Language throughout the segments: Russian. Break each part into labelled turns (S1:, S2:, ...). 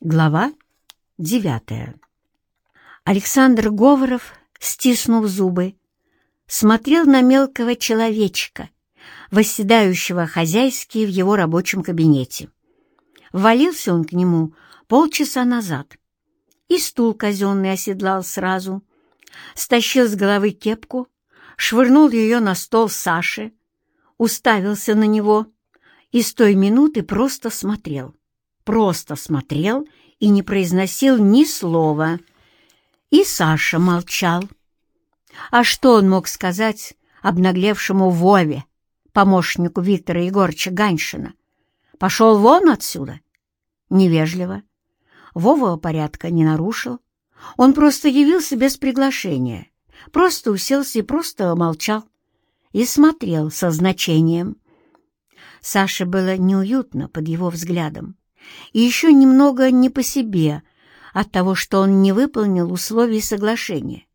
S1: Глава девятая. Александр Говоров, стиснув зубы, смотрел на мелкого человечка, восседающего хозяйски в его рабочем кабинете. Ввалился он к нему полчаса назад, и стул казенный оседлал сразу, стащил с головы кепку, швырнул ее на стол Саши, уставился на него и с той минуты просто смотрел просто смотрел и не произносил ни слова. И Саша молчал. А что он мог сказать обнаглевшему Вове, помощнику Виктора Егорыча Ганьшина? Пошел вон отсюда? Невежливо. Вова порядка не нарушил. Он просто явился без приглашения, просто уселся и просто молчал. И смотрел со значением. Саше было неуютно под его взглядом и еще немного не по себе от того, что он не выполнил условий соглашения.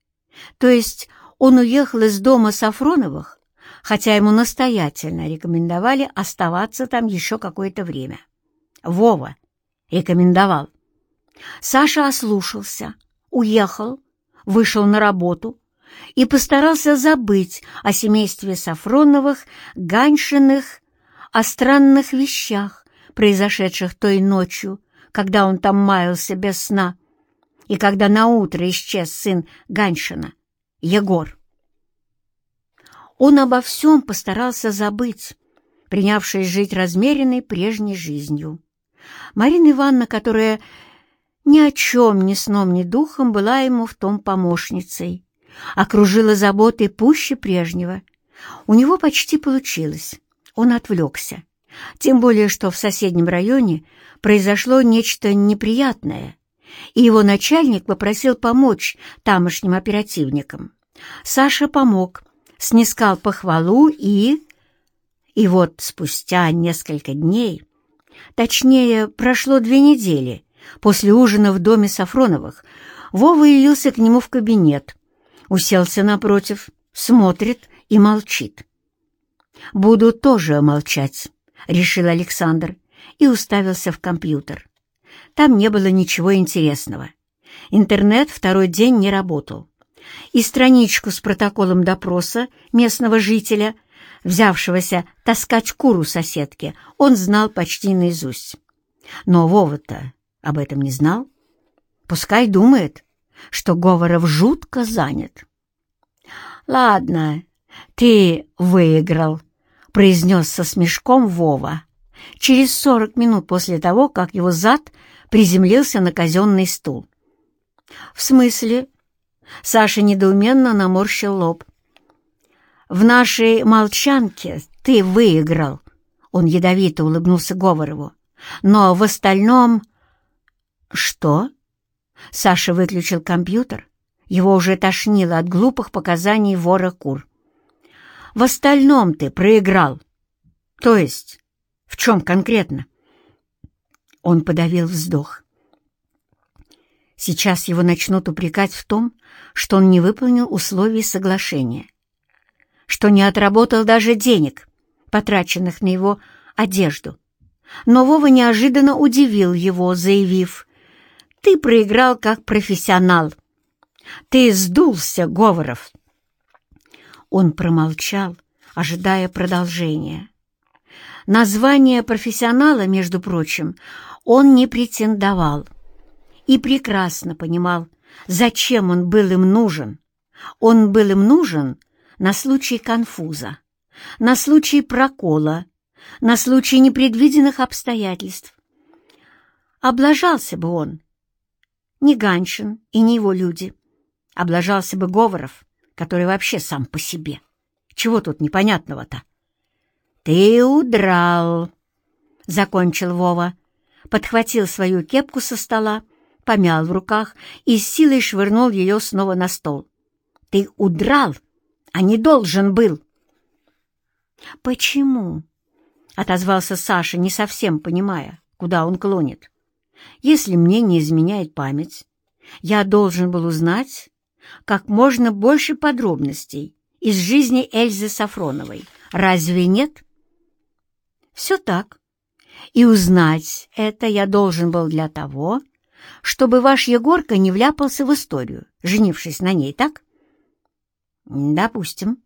S1: То есть он уехал из дома Сафроновых, хотя ему настоятельно рекомендовали оставаться там еще какое-то время. Вова рекомендовал. Саша ослушался, уехал, вышел на работу и постарался забыть о семействе Сафроновых, Ганьшиных, о странных вещах, произошедших той ночью, когда он там маялся без сна, и когда наутро исчез сын Ганшина, Егор. Он обо всем постарался забыть, принявшись жить размеренной прежней жизнью. Марина Ивановна, которая ни о чем ни сном, ни духом была ему в том помощницей, окружила заботой пуще прежнего. У него почти получилось. Он отвлекся. Тем более, что в соседнем районе произошло нечто неприятное, и его начальник попросил помочь тамошним оперативникам. Саша помог, снискал похвалу и... И вот спустя несколько дней, точнее, прошло две недели, после ужина в доме Сафроновых, Вова явился к нему в кабинет, уселся напротив, смотрит и молчит. «Буду тоже молчать», — решил Александр и уставился в компьютер. Там не было ничего интересного. Интернет второй день не работал. И страничку с протоколом допроса местного жителя, взявшегося таскать куру соседке, он знал почти наизусть. Но Вова-то об этом не знал. Пускай думает, что Говоров жутко занят. «Ладно, ты выиграл», произнес со смешком Вова, через сорок минут после того, как его зад приземлился на казенный стул. «В смысле?» Саша недоуменно наморщил лоб. «В нашей молчанке ты выиграл», — он ядовито улыбнулся Говорову. «Но в остальном...» «Что?» Саша выключил компьютер. Его уже тошнило от глупых показаний вора кур. В остальном ты проиграл. То есть, в чем конкретно? Он подавил вздох. Сейчас его начнут упрекать в том, что он не выполнил условий соглашения, что не отработал даже денег, потраченных на его одежду. Но Вова неожиданно удивил его, заявив, «Ты проиграл как профессионал. Ты сдулся, Говоров». Он промолчал, ожидая продолжения. Название профессионала, между прочим, он не претендовал и прекрасно понимал, зачем он был им нужен. Он был им нужен на случай конфуза, на случай прокола, на случай непредвиденных обстоятельств. Облажался бы он, не Ганшин и не его люди, облажался бы Говоров, который вообще сам по себе. Чего тут непонятного-то? «Ты удрал!» — закончил Вова, подхватил свою кепку со стола, помял в руках и с силой швырнул ее снова на стол. «Ты удрал, а не должен был!» «Почему?» — отозвался Саша, не совсем понимая, куда он клонит. «Если мне не изменяет память, я должен был узнать, как можно больше подробностей из жизни Эльзы Сафроновой. Разве нет? Все так. И узнать это я должен был для того, чтобы ваш Егорка не вляпался в историю, женившись на ней, так? Допустим.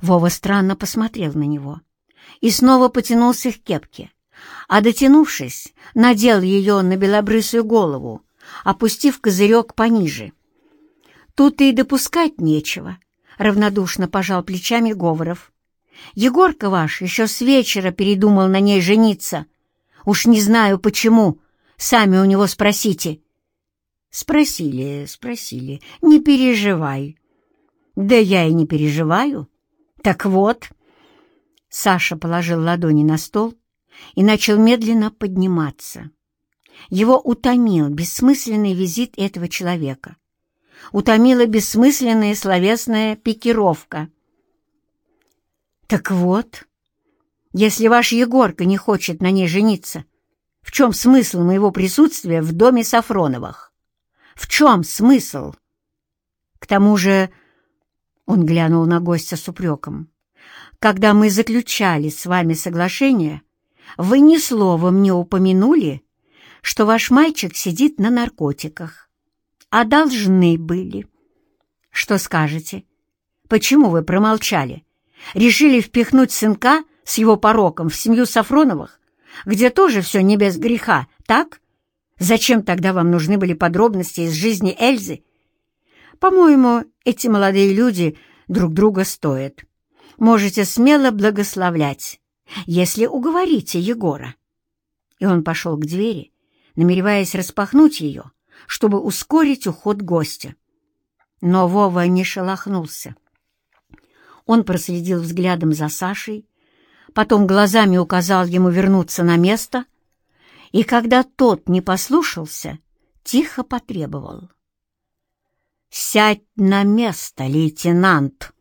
S1: Вова странно посмотрел на него и снова потянулся к кепке, а, дотянувшись, надел ее на белобрысую голову, опустив козырек пониже. Тут и допускать нечего, — равнодушно пожал плечами Говоров. Егорка ваш еще с вечера передумал на ней жениться. Уж не знаю почему, сами у него спросите. Спросили, спросили, не переживай. Да я и не переживаю. Так вот. Саша положил ладони на стол и начал медленно подниматься. Его утомил бессмысленный визит этого человека. Утомила бессмысленная словесная пикировка. «Так вот, если ваш Егорка не хочет на ней жениться, в чем смысл моего присутствия в доме Сафроновых? В чем смысл? К тому же, — он глянул на гостя с упреком, — когда мы заключали с вами соглашение, вы ни словом не упомянули, что ваш мальчик сидит на наркотиках, а должны были. Что скажете? Почему вы промолчали? Решили впихнуть сынка с его пороком в семью Сафроновых, где тоже все не без греха, так? Зачем тогда вам нужны были подробности из жизни Эльзы? По-моему, эти молодые люди друг друга стоят. Можете смело благословлять, если уговорите Егора. И он пошел к двери, намереваясь распахнуть ее, чтобы ускорить уход гостя. Но Вова не шелохнулся. Он проследил взглядом за Сашей, потом глазами указал ему вернуться на место, и когда тот не послушался, тихо потребовал. «Сядь на место, лейтенант!»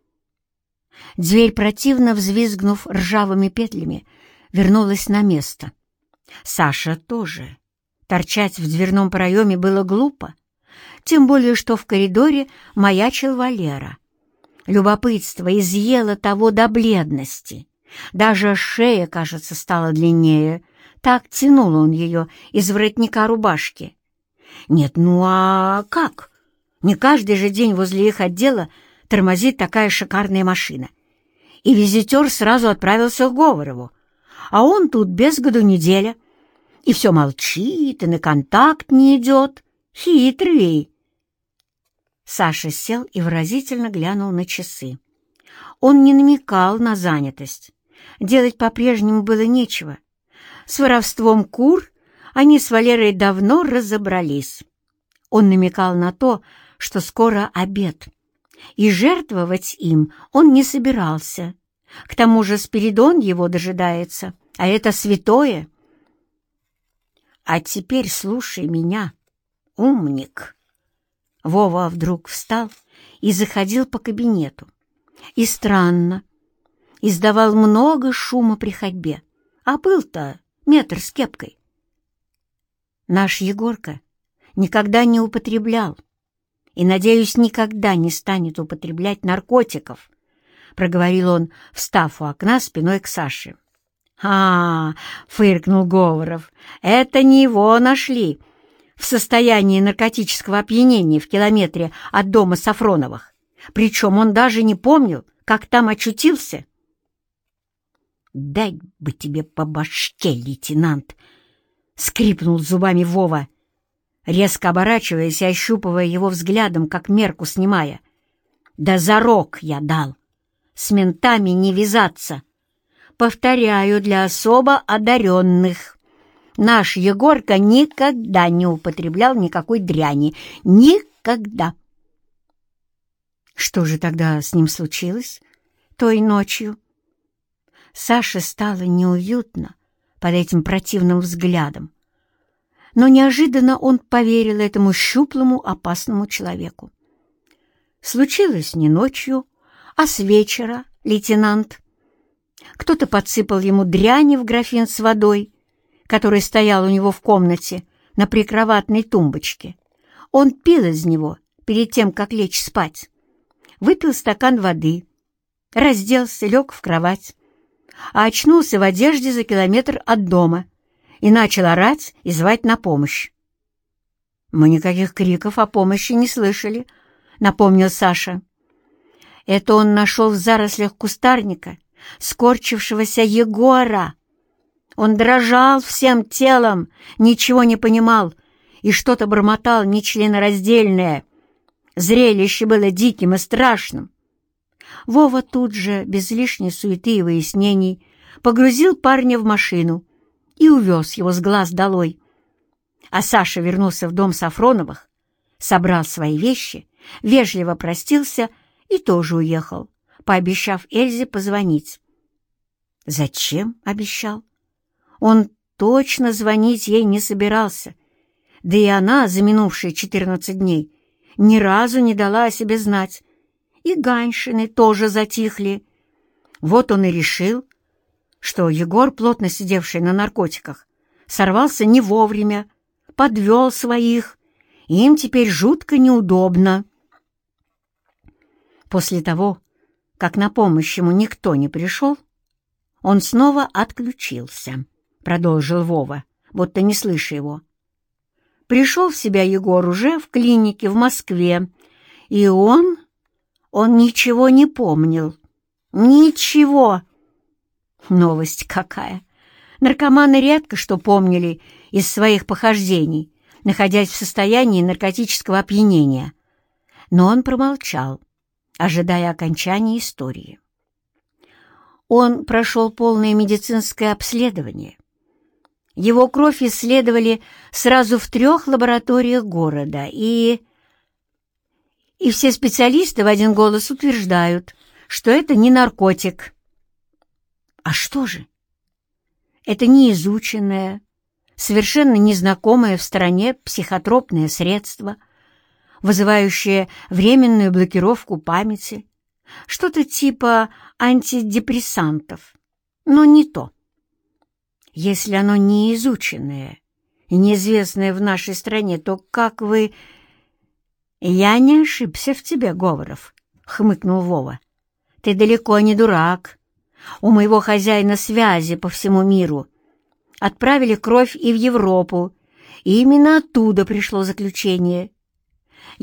S1: Дверь, противно взвизгнув ржавыми петлями, вернулась на место. Саша тоже. Торчать в дверном проеме было глупо, тем более что в коридоре маячил Валера. Любопытство изъело того до бледности. Даже шея, кажется, стала длиннее. Так тянул он ее из воротника рубашки. Нет, ну а как? Не каждый же день возле их отдела тормозит такая шикарная машина. И визитер сразу отправился к Говорову. А он тут без году неделя. И все молчит, и на контакт не идет. Хитрый. Саша сел и выразительно глянул на часы. Он не намекал на занятость. Делать по-прежнему было нечего. С воровством кур они с Валерой давно разобрались. Он намекал на то, что скоро обед, и жертвовать им он не собирался. К тому же Спиридон его дожидается, а это святое. А теперь слушай меня, умник. Вова вдруг встал и заходил по кабинету. И странно, издавал много шума при ходьбе, а был-то метр с кепкой. Наш Егорка никогда не употреблял и, надеюсь, никогда не станет употреблять наркотиков, проговорил он, встав у окна спиной к Саше. «А, — фыркнул Говоров, — это не его нашли, в состоянии наркотического опьянения в километре от дома Сафроновых. Причем он даже не помнил, как там очутился. «Дай бы тебе по башке, лейтенант!» — скрипнул зубами Вова, резко оборачиваясь и ощупывая его взглядом, как мерку снимая. «Да зарок я дал! С ментами не вязаться! Повторяю, для особо одаренных!» Наш Егорка никогда не употреблял никакой дряни. Никогда. Что же тогда с ним случилось той ночью? Саше стало неуютно под этим противным взглядом. Но неожиданно он поверил этому щуплому, опасному человеку. Случилось не ночью, а с вечера, лейтенант. Кто-то подсыпал ему дряни в графин с водой, который стоял у него в комнате на прикроватной тумбочке. Он пил из него перед тем, как лечь спать. Выпил стакан воды, разделся, лег в кровать, а очнулся в одежде за километр от дома и начал орать и звать на помощь. «Мы никаких криков о помощи не слышали», — напомнил Саша. Это он нашел в зарослях кустарника скорчившегося Егора. Он дрожал всем телом, ничего не понимал и что-то бормотал нечленораздельное. Зрелище было диким и страшным. Вова тут же, без лишней суеты и выяснений, погрузил парня в машину и увез его с глаз долой. А Саша вернулся в дом Сафроновых, собрал свои вещи, вежливо простился и тоже уехал, пообещав Эльзе позвонить. Зачем обещал? Он точно звонить ей не собирался, да и она за минувшие четырнадцать дней ни разу не дала о себе знать. И Ганьшины тоже затихли. Вот он и решил, что Егор, плотно сидевший на наркотиках, сорвался не вовремя, подвел своих, им теперь жутко неудобно. После того, как на помощь ему никто не пришел, он снова отключился, — продолжил Вова, будто не слыша его. Пришел в себя Егор уже в клинике в Москве, и он... он ничего не помнил. Ничего! Новость какая! Наркоманы редко что помнили из своих похождений, находясь в состоянии наркотического опьянения. Но он промолчал, ожидая окончания истории. Он прошел полное медицинское обследование, его кровь исследовали сразу в трех лабораториях города, и... И все специалисты в один голос утверждают, что это не наркотик. А что же? Это неизученное, совершенно незнакомое в стране психотропное средство, вызывающее временную блокировку памяти, что-то типа антидепрессантов, но не то. Если оно не изученное и неизвестное в нашей стране, то как вы...» «Я не ошибся в тебе, Говоров», — хмыкнул Вова. «Ты далеко не дурак. У моего хозяина связи по всему миру. Отправили кровь и в Европу, и именно оттуда пришло заключение.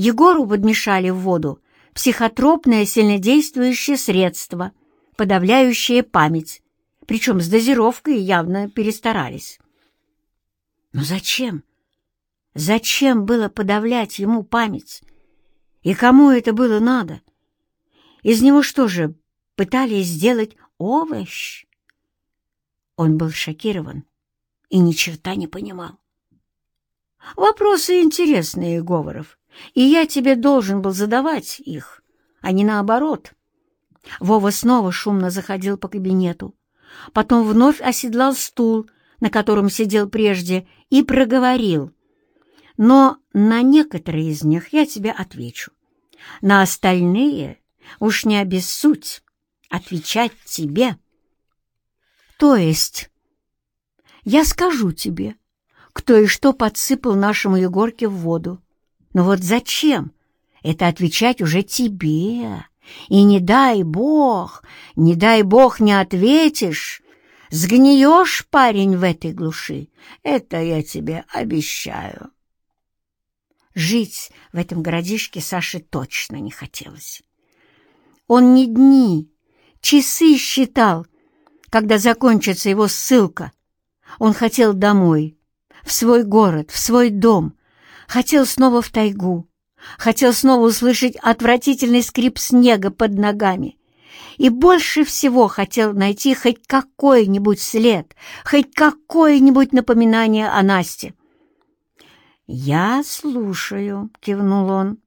S1: Егору подмешали в воду психотропное сильнодействующее средство, подавляющее память, причем с дозировкой явно перестарались. Но зачем? Зачем было подавлять ему память? И кому это было надо? Из него что же, пытались сделать овощ? Он был шокирован и ни черта не понимал. Вопросы интересные, Говоров, и я тебе должен был задавать их, а не наоборот. Вова снова шумно заходил по кабинету, потом вновь оседлал стул, на котором сидел прежде, и проговорил. «Но на некоторые из них я тебе отвечу. На остальные уж не обессудь отвечать тебе». «То есть...» «Я скажу тебе, кто и что подсыпал нашему Егорке в воду. Но вот зачем? Это отвечать уже тебе, и не дай бог, не дай бог не ответишь. Сгниешь, парень, в этой глуши. Это я тебе обещаю. Жить в этом городишке Саше точно не хотелось. Он не дни, часы считал, когда закончится его ссылка. Он хотел домой, в свой город, в свой дом, хотел снова в тайгу, хотел снова услышать отвратительный скрип снега под ногами и больше всего хотел найти хоть какой-нибудь след, хоть какое-нибудь напоминание о Насте. «Я слушаю», — кивнул он.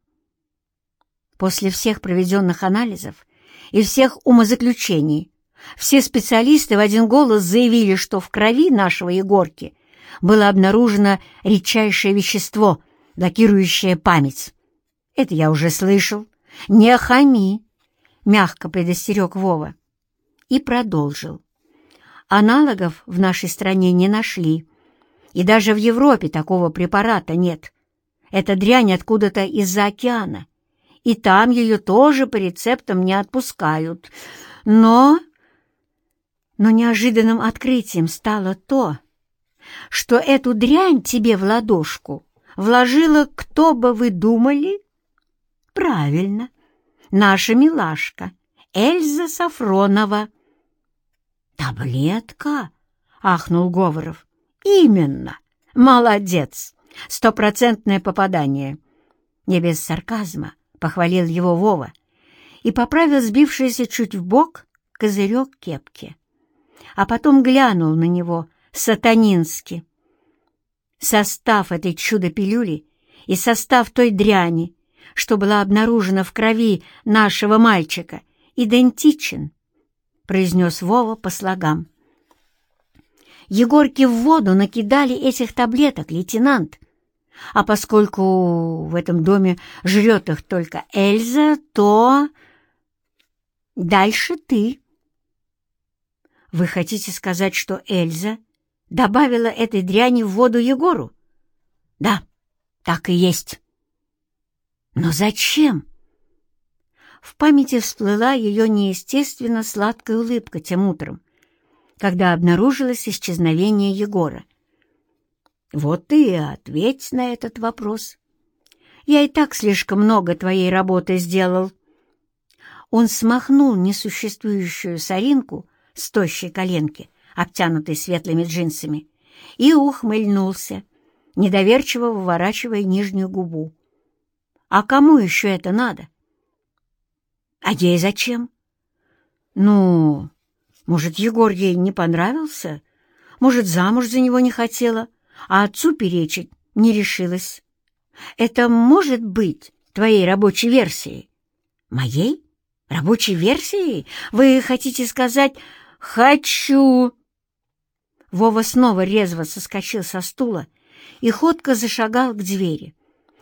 S1: После всех проведенных анализов и всех умозаключений все специалисты в один голос заявили, что в крови нашего Егорки было обнаружено редчайшее вещество, блокирующее память. Это я уже слышал. Не хами, мягко предостерег Вова. И продолжил. Аналогов в нашей стране не нашли. И даже в Европе такого препарата нет. Эта дрянь откуда-то из-за океана. И там ее тоже по рецептам не отпускают. Но... Но неожиданным открытием стало то, что эту дрянь тебе в ладошку вложила, кто бы вы думали? Правильно, наша милашка, Эльза Сафронова. «Таблетка?» — ахнул Говоров. «Именно! Молодец! Стопроцентное попадание!» Не без сарказма похвалил его Вова и поправил сбившийся чуть в бок козырек кепки. А потом глянул на него сатанински. Состав этой чудо-пилюли и состав той дряни, что была обнаружена в крови нашего мальчика, идентичен произнес Вова по слогам. Егорке в воду накидали этих таблеток, лейтенант. А поскольку в этом доме жрет их только Эльза, то... Дальше ты. Вы хотите сказать, что Эльза добавила этой дряни в воду Егору? Да, так и есть. Но зачем? В памяти всплыла ее неестественно сладкая улыбка тем утром, когда обнаружилось исчезновение Егора. «Вот и ответь на этот вопрос. Я и так слишком много твоей работы сделал». Он смахнул несуществующую соринку с тощей коленки, обтянутой светлыми джинсами, и ухмыльнулся, недоверчиво выворачивая нижнюю губу. «А кому еще это надо?» А ей зачем? Ну, может, Егор ей не понравился? Может, замуж за него не хотела, а отцу перечить не решилась. Это может быть твоей рабочей версией? Моей? Рабочей версией? Вы хотите сказать «хочу»? Вова снова резво соскочил со стула и ходко зашагал к двери.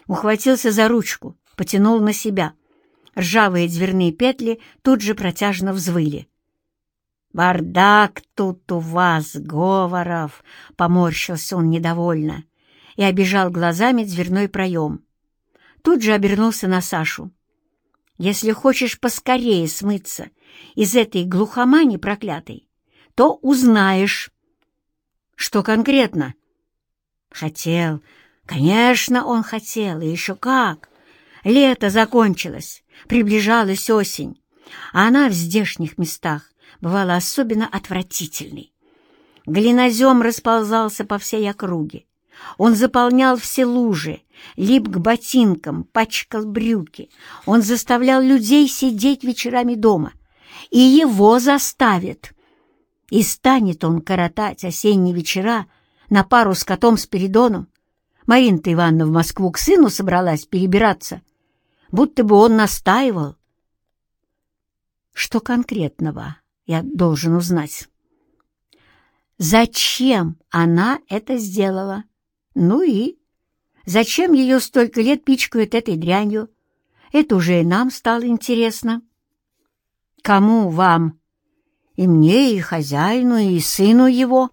S1: Ухватился за ручку, потянул на себя. Ржавые дверные петли тут же протяжно взвыли. «Бардак тут у вас, Говоров!» — поморщился он недовольно и обижал глазами дверной проем. Тут же обернулся на Сашу. «Если хочешь поскорее смыться из этой глухомани проклятой, то узнаешь». «Что конкретно?» «Хотел. Конечно, он хотел, и еще как. Лето закончилось, приближалась осень, а она в здешних местах бывала особенно отвратительной. Глинозем расползался по всей округе. Он заполнял все лужи, лип к ботинкам, пачкал брюки. Он заставлял людей сидеть вечерами дома. И его заставит. И станет он коротать осенние вечера на пару с котом Спиридоном. Марина-то Ивановна в Москву к сыну собралась перебираться будто бы он настаивал. Что конкретного я должен узнать? Зачем она это сделала? Ну и? Зачем ее столько лет пичкают этой дрянью? Это уже и нам стало интересно. Кому вам? И мне, и хозяину, и сыну его.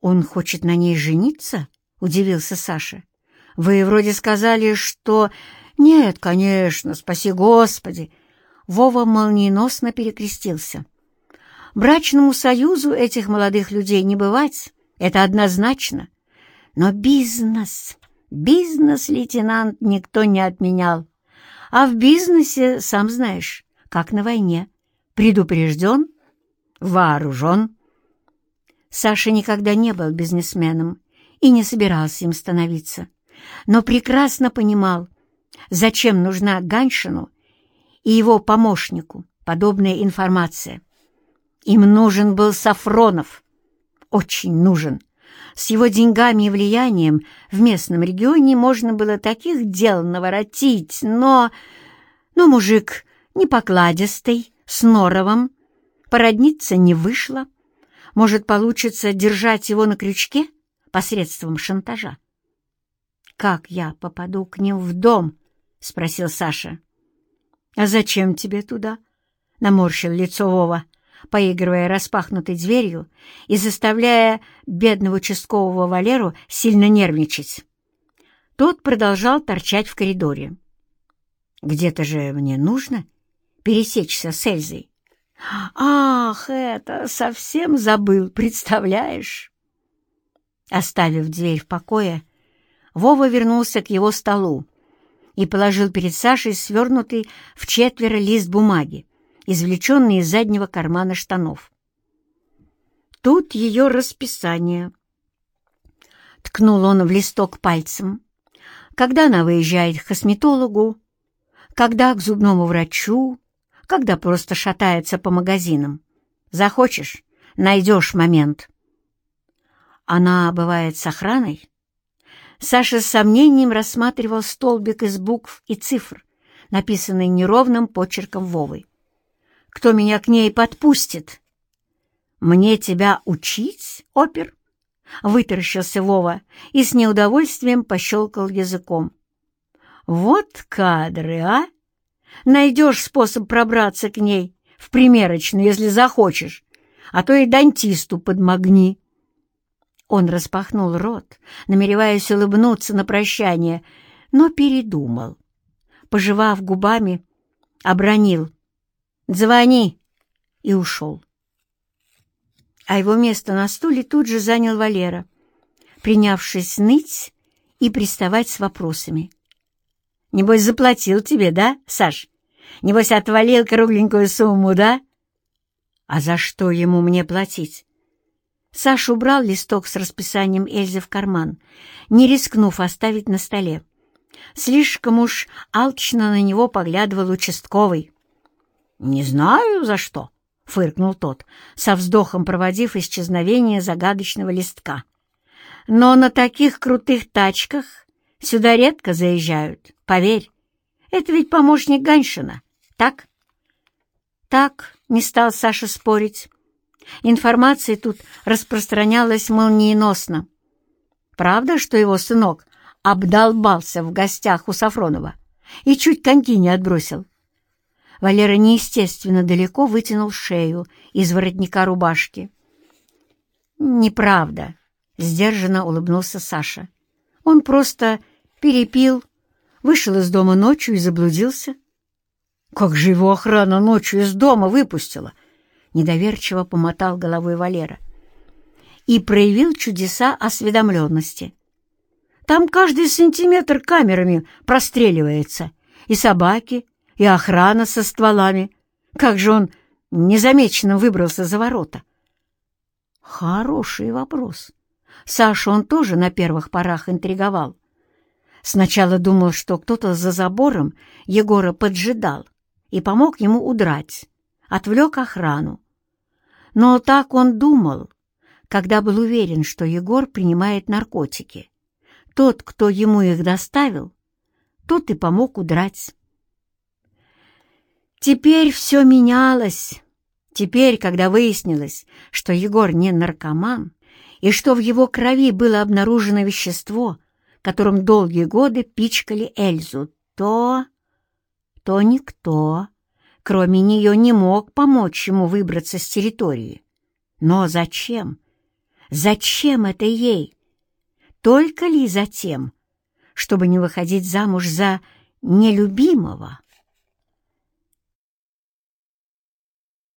S1: Он хочет на ней жениться? Удивился Саша. Вы вроде сказали, что «Нет, конечно, спаси Господи!» Вова молниеносно перекрестился. «Брачному союзу этих молодых людей не бывать, это однозначно. Но бизнес, бизнес, лейтенант, никто не отменял. А в бизнесе, сам знаешь, как на войне. Предупрежден, вооружен». Саша никогда не был бизнесменом и не собирался им становиться, но прекрасно понимал, зачем нужна Ганшину и его помощнику подобная информация. Им нужен был Сафронов, очень нужен. С его деньгами и влиянием в местном регионе можно было таких дел наворотить, но... Но мужик непокладистый, с норовом, породниться не вышло. Может, получится держать его на крючке посредством шантажа. Как я попаду к ним в дом, — спросил Саша. «А зачем тебе туда?» — наморщил лицо Вова, поигрывая распахнутой дверью и заставляя бедного участкового Валеру сильно нервничать. Тот продолжал торчать в коридоре. «Где-то же мне нужно пересечься с Эльзой». «Ах, это совсем забыл, представляешь?» Оставив дверь в покое, Вова вернулся к его столу и положил перед Сашей свернутый в четверо лист бумаги, извлеченный из заднего кармана штанов. Тут ее расписание. Ткнул он в листок пальцем. Когда она выезжает к косметологу, когда к зубному врачу, когда просто шатается по магазинам. Захочешь — найдешь момент. Она бывает с охраной? Саша с сомнением рассматривал столбик из букв и цифр, написанный неровным почерком Вовы. «Кто меня к ней подпустит?» «Мне тебя учить, опер?» Вытаращился Вова и с неудовольствием пощелкал языком. «Вот кадры, а! Найдешь способ пробраться к ней в примерочную, если захочешь, а то и дантисту подмогни». Он распахнул рот, намереваясь улыбнуться на прощание, но передумал. Пожевав губами, обронил «Звони!» и ушел. А его место на стуле тут же занял Валера, принявшись ныть и приставать с вопросами. «Небось, заплатил тебе, да, Саш? Небось, отвалил кругленькую сумму, да?» «А за что ему мне платить?» Саша убрал листок с расписанием Эльзы в карман, не рискнув оставить на столе. Слишком уж алчно на него поглядывал участковый. «Не знаю, за что», — фыркнул тот, со вздохом проводив исчезновение загадочного листка. «Но на таких крутых тачках сюда редко заезжают, поверь. Это ведь помощник Ганшина, так?» «Так», — не стал Саша спорить. Информация тут распространялась молниеносно. Правда, что его сынок обдолбался в гостях у Сафронова и чуть коньки не отбросил? Валера неестественно далеко вытянул шею из воротника рубашки. «Неправда», — сдержанно улыбнулся Саша. «Он просто перепил, вышел из дома ночью и заблудился». «Как же его охрана ночью из дома выпустила?» недоверчиво помотал головой Валера. И проявил чудеса осведомленности. Там каждый сантиметр камерами простреливается. И собаки, и охрана со стволами. Как же он незамеченно выбрался за ворота? Хороший вопрос. Сашу он тоже на первых порах интриговал. Сначала думал, что кто-то за забором Егора поджидал и помог ему удрать, отвлек охрану. Но так он думал, когда был уверен, что Егор принимает наркотики. Тот, кто ему их доставил, тот и помог удрать. Теперь все менялось. Теперь, когда выяснилось, что Егор не наркоман, и что в его крови было обнаружено вещество, которым долгие годы пичкали Эльзу, то... то никто кроме нее, не мог помочь ему выбраться с территории. Но зачем? Зачем это ей? Только ли за тем, чтобы не выходить замуж за нелюбимого?